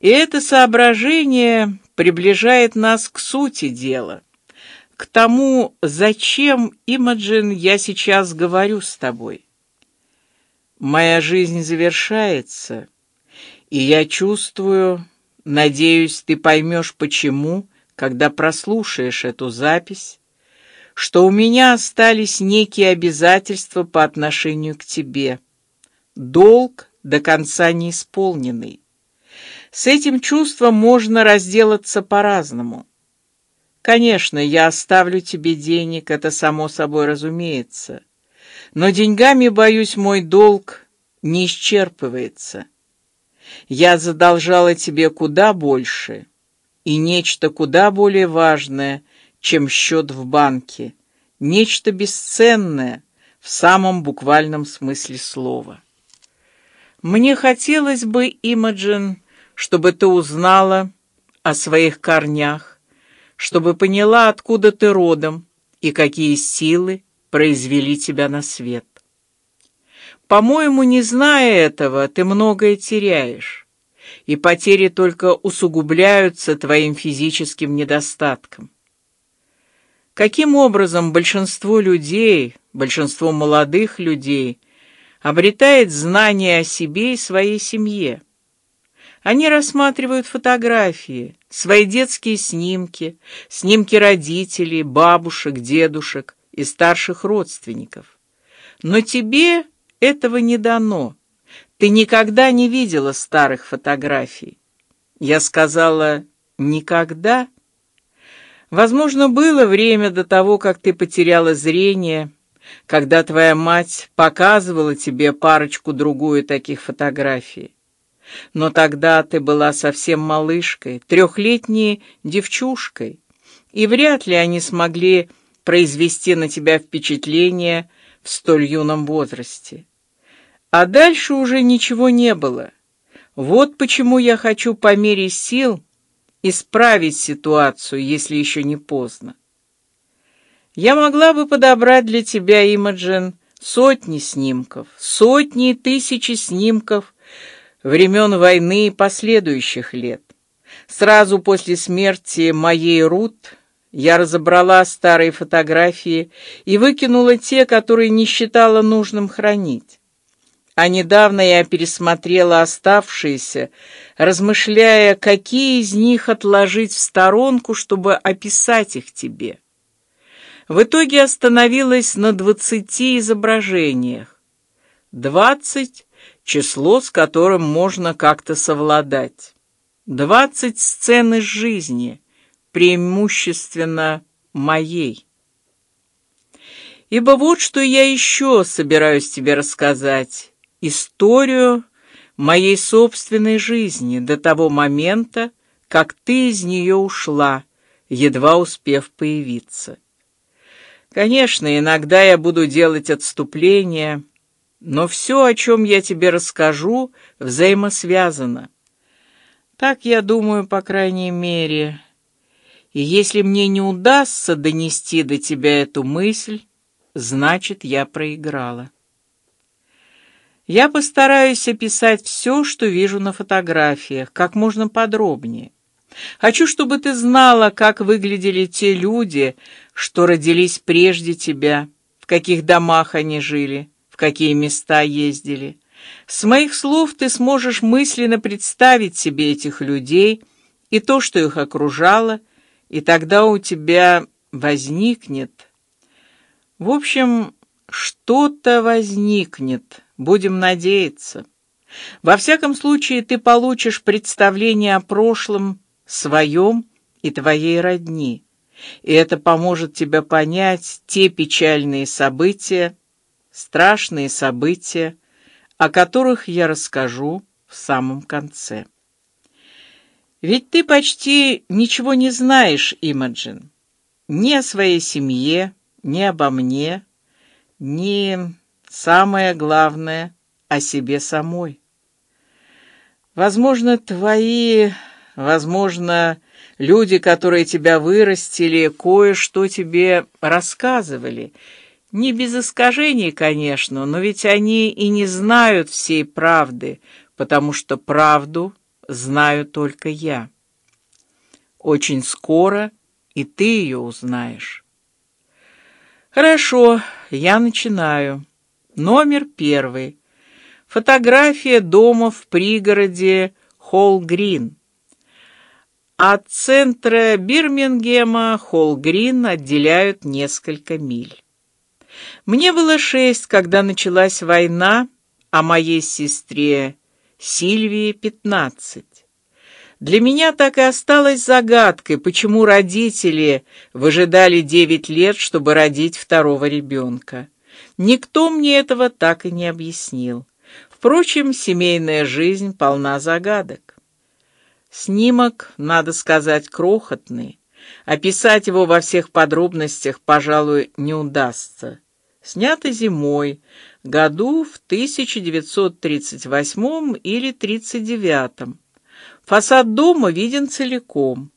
И это соображение приближает нас к сути дела, к тому, зачем, Имаджин, я сейчас говорю с тобой. Моя жизнь завершается, и я чувствую, надеюсь, ты поймешь, почему, когда прослушаешь эту запись, что у меня остались некие обязательства по отношению к тебе, долг до конца не исполненный. С этим чувством можно разделаться по-разному. Конечно, я оставлю тебе денег, это само собой разумеется, но деньгами, боюсь, мой долг не исчерпывается. Я задолжала тебе куда больше и нечто куда более важное, чем счет в банке, нечто бесценное в самом буквальном смысле слова. Мне хотелось бы, Имаджин, чтобы ты узнала о своих корнях, чтобы поняла, откуда ты родом и какие силы произвели тебя на свет. По-моему, не зная этого, ты многое теряешь, и потери только усугубляются твоим физическим недостатком. Каким образом большинство людей, большинство молодых людей, обретает знания о себе и своей семье? Они рассматривают фотографии, свои детские снимки, снимки родителей, бабушек, дедушек и старших родственников. Но тебе этого не дано. Ты никогда не видела старых фотографий. Я сказала никогда. Возможно, было время до того, как ты потеряла зрение, когда твоя мать показывала тебе парочку другую таких фотографий. Но тогда ты была совсем малышкой, трехлетней девчушкой, и вряд ли они смогли произвести на тебя впечатление в столь юном возрасте. А дальше уже ничего не было. Вот почему я хочу по мере сил исправить ситуацию, если еще не поздно. Я могла бы подобрать для тебя, Имаджин, сотни снимков, сотни и тысячи снимков времен войны и последующих лет. Сразу после смерти моей Рут я разобрала старые фотографии и выкинула те, которые не считала нужным хранить. А недавно я пересмотрела оставшиеся, размышляя, какие из них отложить в сторонку, чтобы описать их тебе. В итоге остановилась на двадцати изображениях. Двадцать — число, с которым можно как-то совладать. Двадцать сцен из жизни, преимущественно моей. Ибо вот что я еще собираюсь тебе рассказать. Историю моей собственной жизни до того момента, как ты из нее ушла, едва успев появиться. Конечно, иногда я буду делать отступления, но все, о чем я тебе расскажу, взаимосвязано. Так я думаю, по крайней мере. И если мне не удастся донести до тебя эту мысль, значит, я проиграла. Я постараюсь описать все, что вижу на фотографиях, как можно подробнее. Хочу, чтобы ты знала, как выглядели те люди, что родились прежде тебя, в каких домах они жили, какие места ездили. С моих слов ты сможешь мысленно представить себе этих людей и то, что их окружало, и тогда у тебя возникнет, в общем, что-то возникнет. Будем надеяться. Во всяком случае, ты получишь представление о прошлом своем и твоей родни, и это поможет тебе понять те печальные события, страшные события, о которых я расскажу в самом конце. Ведь ты почти ничего не знаешь, Имаджин, ни о своей семье, ни обо мне, ни самое главное о себе самой. Возможно, твои Возможно, люди, которые тебя вырастили, кое-что тебе рассказывали. Не без искажений, конечно, но ведь они и не знают всей правды, потому что правду знаю только я. Очень скоро и ты ее узнаешь. Хорошо, я начинаю. Номер первый. Фотография дома в пригороде Холл-Грин. От центра Бирмингема Холл-Грин отделяют несколько миль. Мне было шесть, когда началась война, а моей сестре Сильвии пятнадцать. Для меня так и осталось загадкой, почему родители выжидали девять лет, чтобы родить второго ребенка. Никто мне этого так и не объяснил. Впрочем, семейная жизнь полна загадок. Снимок, надо сказать, крохотный. Описать его во всех подробностях, пожалуй, не удастся. Снято зимой, году в 1938 или 39. Фасад дома виден целиком.